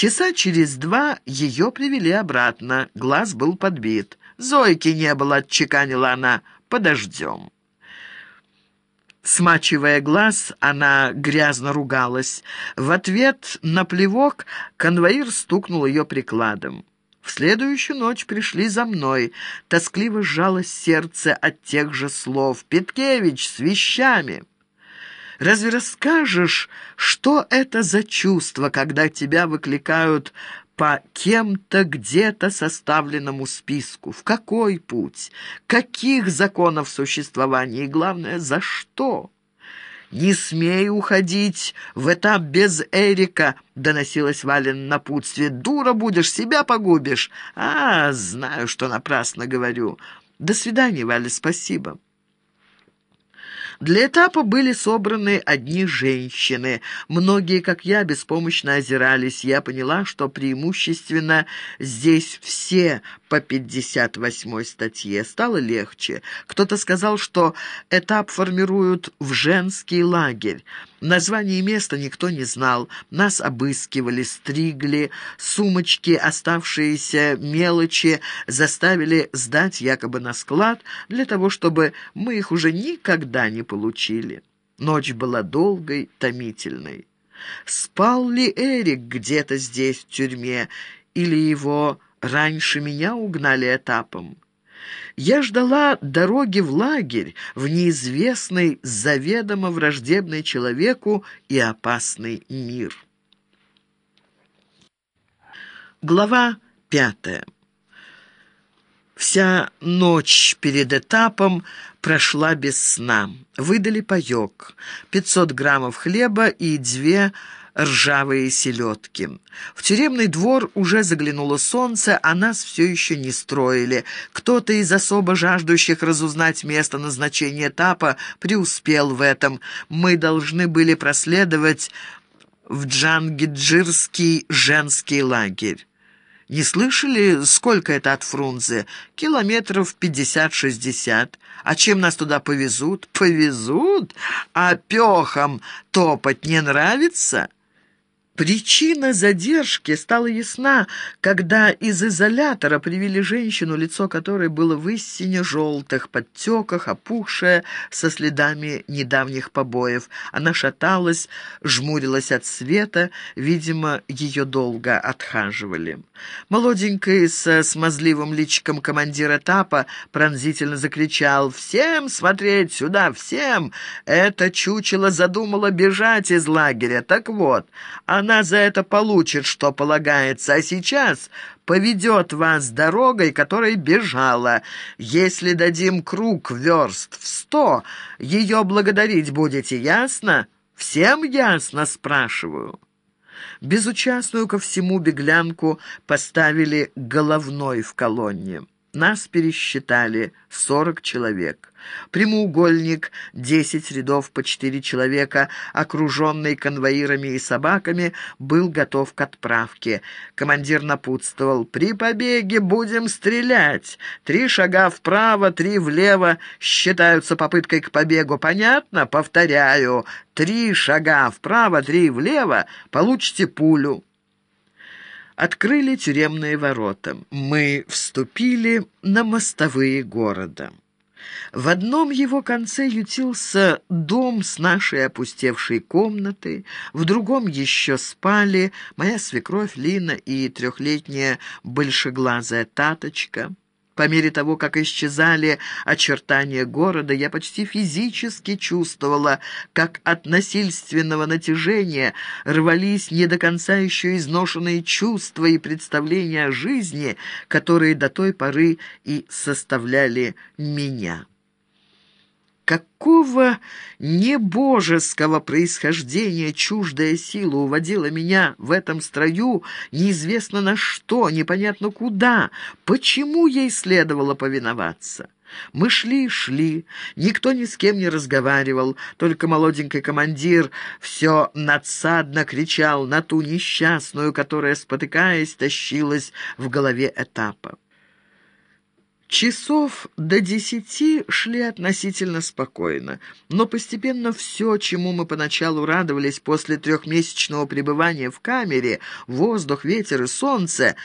Часа через два ее привели обратно. Глаз был подбит. «Зойки не было», — отчеканила она. «Подождем». Смачивая глаз, она грязно ругалась. В ответ на плевок конвоир стукнул ее прикладом. В следующую ночь пришли за мной. Тоскливо сжалось сердце от тех же слов. «Петкевич, с вещами!» Разве расскажешь, что это за чувство, когда тебя выкликают по кем-то где-то составленному списку? В какой путь? Каких законов существования? И главное, за что? «Не смей уходить в этап без Эрика», — доносилась Вален напутствие. «Дура будешь, себя погубишь». «А, знаю, что напрасно говорю. До свидания, Валя, спасибо». Для этапа были собраны одни женщины. Многие, как я, беспомощно озирались. Я поняла, что преимущественно здесь все по 58-й статье. Стало легче. Кто-то сказал, что этап формируют в женский лагерь. Название места никто не знал. Нас обыскивали, стригли, сумочки, оставшиеся мелочи заставили сдать якобы на склад, для того, чтобы мы их уже никогда не получили. Ночь была долгой, томительной. Спал ли Эрик где-то здесь, в тюрьме, или его раньше меня угнали этапом? Я ждала дороги в лагерь, в неизвестный, заведомо враждебный человеку и опасный мир. Глава пятая. Вся ночь перед этапом прошла без сна. Выдали паёк, 500 граммов хлеба и две ржавые селедки. В тюремный двор уже заглянуло солнце, а нас все еще не строили. Кто-то из особо жаждущих разузнать место назначения этапа преуспел в этом. Мы должны были проследовать в Джангиджирский женский лагерь. Не слышали, сколько это от Фрунзе? Километров пятьдесят-шестьдесят. А чем нас туда повезут? Повезут? А пехом топать не нравится?» Причина задержки стала ясна, когда из изолятора привели женщину, лицо которой было в истине желтых подтеках, опухшее, со следами недавних побоев. Она шаталась, жмурилась от света, видимо, ее долго отхаживали. Молоденький со смазливым личиком командир этапа пронзительно закричал «Всем смотреть сюда, всем!» Это чучело задумало бежать из лагеря. Так вот, она она за это получит, что полагается, а сейчас поведет вас дорогой, которой бежала. Если дадим круг верст в сто, ее благодарить будете, ясно? Всем ясно, спрашиваю». Безучастную ко всему беглянку поставили головной в колонне. Нас пересчитали сорок человек. Прямоугольник, десять рядов по четыре человека, окруженный конвоирами и собаками, был готов к отправке. Командир напутствовал, «При побеге будем стрелять. Три шага вправо, три влево считаются попыткой к побегу. Понятно? Повторяю, три шага вправо, три влево, получите пулю» открыли тюремные ворота. Мы вступили на мостовые города. В одном его конце ютился дом с нашей опустевшей комнатой, в другом еще спали моя свекровь Лина и трехлетняя большеглазая Таточка. По мере того, как исчезали очертания города, я почти физически чувствовала, как от насильственного натяжения рвались не до конца еще изношенные чувства и представления о жизни, которые до той поры и составляли меня. Какого небожеского происхождения чуждая сила уводила меня в этом строю неизвестно на что, непонятно куда, почему ей следовало повиноваться? Мы шли, шли, никто ни с кем не разговаривал, только молоденький командир все надсадно кричал на ту несчастную, которая, спотыкаясь, тащилась в голове этапа. Часов до десяти шли относительно спокойно, но постепенно все, чему мы поначалу радовались после трехмесячного пребывания в камере, воздух, ветер и солнце,